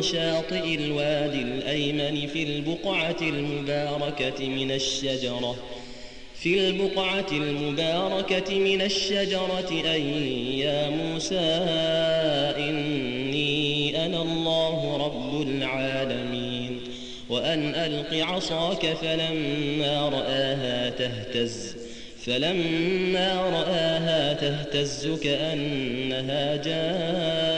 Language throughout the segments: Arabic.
شاطئ الوادي الأيمن في البقعة المباركة من الشجرة في البقعة المباركة من الشجرة أي يا موسى إني أنا الله رب العالمين وأن ألق عصاك فلما رآها تهتز فلما رآها تهتز كأنها جان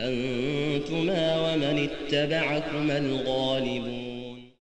أنتما ومن اتبعكما الغالبون